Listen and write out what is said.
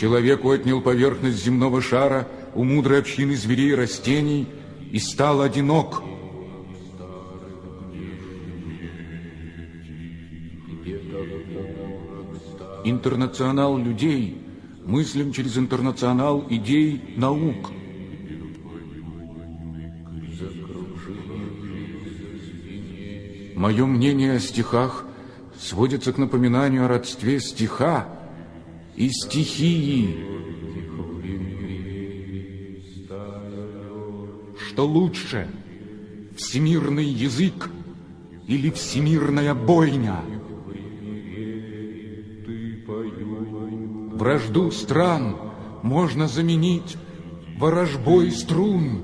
Человек отнял поверхность земного шара у мудрой общины зверей и растений и стал одинок. Интернационал людей мыслим через интернационал идей наук. Мое мнение о стихах сводится к напоминанию о родстве стиха и стихии. Что лучше, всемирный язык или всемирная бойня? Вражду стран можно заменить ворожбой струн.